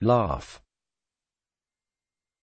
Laugh.